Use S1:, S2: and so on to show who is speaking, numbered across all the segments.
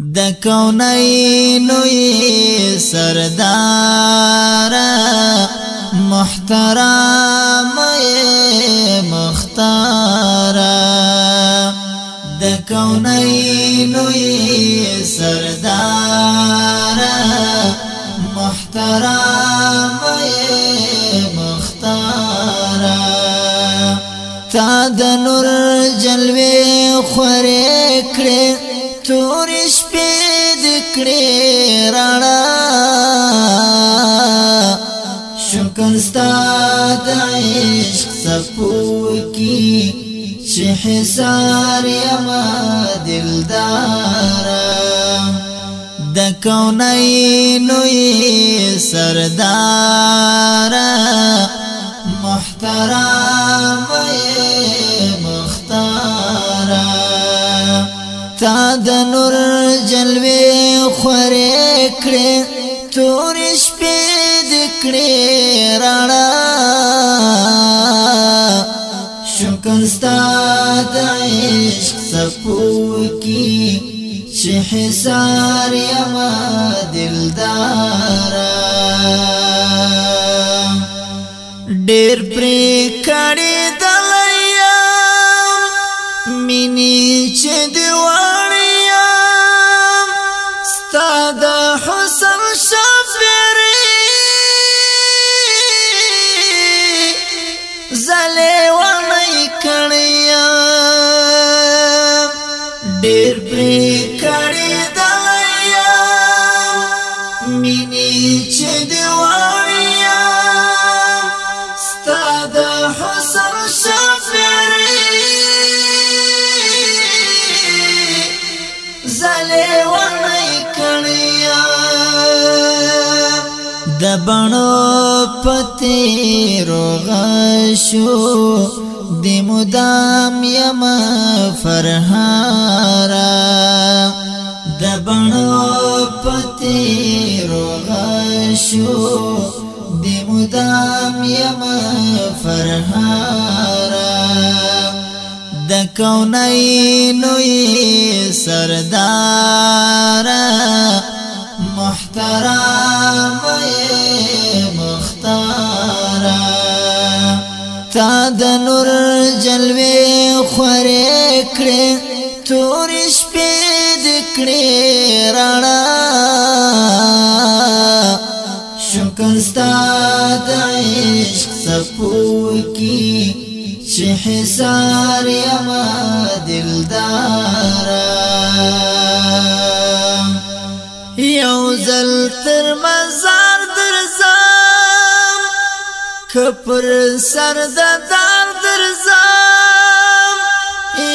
S1: د کونینو سردار محترم مختار د کونینو سردار کړې رانا شکر ستاد عشق صفو کی چې حسار یما دلدار د کونای نوې سردار محترم مختار تا د نور جلوه خورې کړې تور شپې دې کړې رانا شکر ستاد عشق صفو کی چې حسار یما دلدارا ډېر پرې کړې دلیا مینی بڼو پتی روغ شو د مدام یم فرهارا د بڼو پتی روغ شو د مدام یم فرهارا د کونای نوې سردار خورې کړې تور شپې دې کړې رانا شکر ستاد عشق صفو کی چې حسار یما دلدارا یو زل تر مزار درځم کپر سر ددا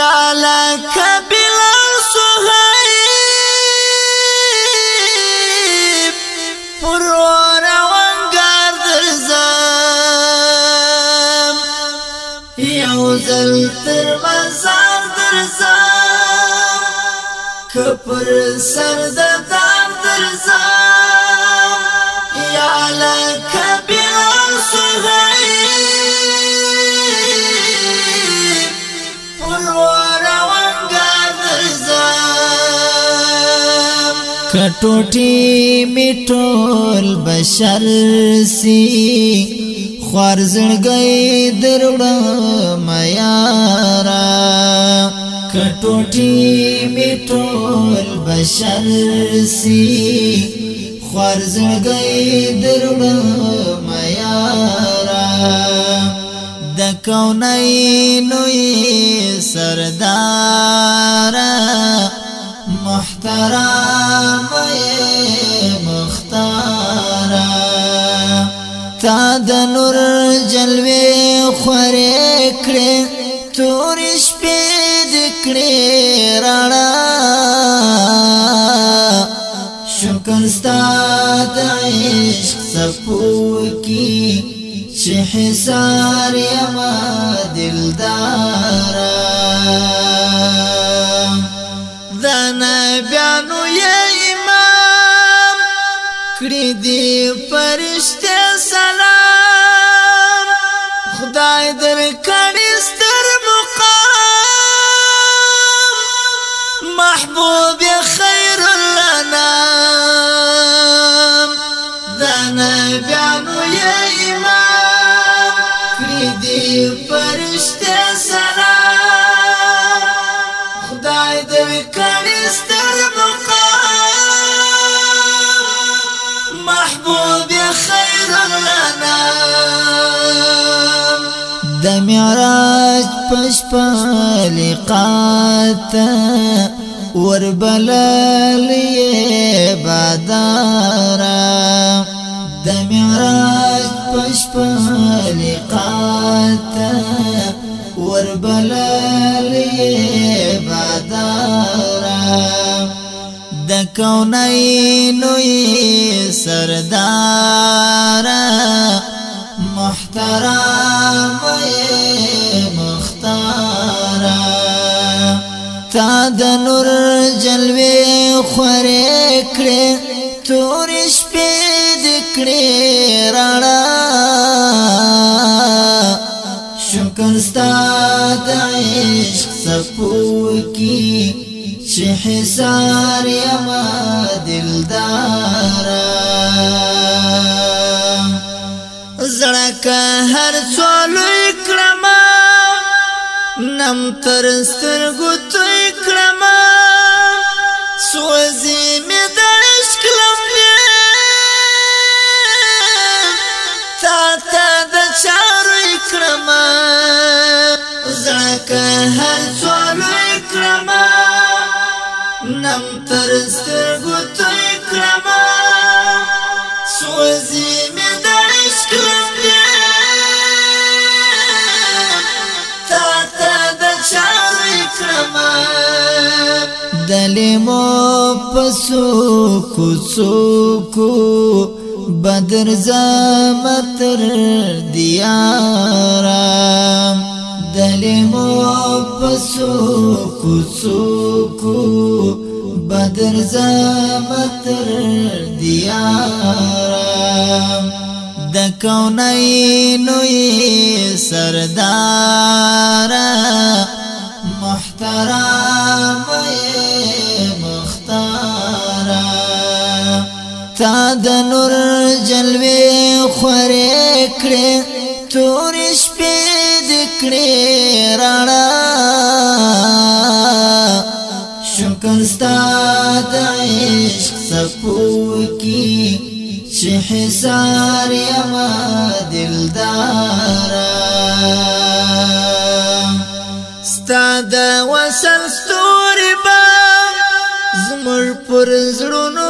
S1: یا لکه بلال سهیب پرو روانگار درزم یو زل تر مزار درزم کپر سر ددار درزم ټوټي میټول بشر سي خوار زړګي دروړ میارا کټوټي میټول بشر سي خوار زړګي دروړ میارا د کونای نوې سردار محترم کړې تور شپې دې کړې رانا شکر ستاد عشق صفو کی چې حسار یما دلدارا ذنا بیانو یا امام کړې دې پرشت محبوب خیر الانام دا نبیانو یا امام کری دی پرشت سلام خدای دوی کنستر مقام محبوب خیر الانام دا معراج پشپا لقاتا وربللې بادارا د معراج پشپلې قاته وربللې بادارا د کونینو سردار محترم تا د نور جلوي خورې کړې تور شپې د کړې رانا شکر ستاد عشق صفو کی چې حسار یما دلدارا زړه هر څولې جهنم تر سترګو توی کړم سوځي مې د عشق لمبې تا ته د چارو کړم زړه هر څولو کړم نم تر سترګو توی کړم سوځي مې د مو پسو کو سو کو بدر زمتر دیارا دلی مو پسو کو سو کو بدر زمتر دیارا د کونینو سردار محترم دکړې تور شپې دکړې رانا شکر ستا د عشق صفو کې چې حسار یما دلدارا ستا د وصل ستوري با زمر پر زړونو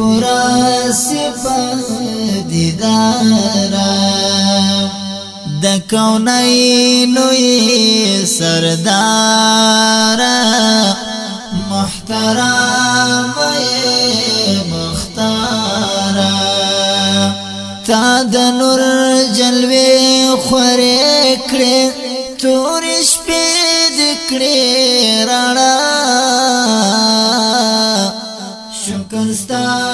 S1: پورا صفات دارا د کونینو سردار محترم مختار تا د نور جلوه خورې کړې تور شپې د کړې رڼا شکر ستاره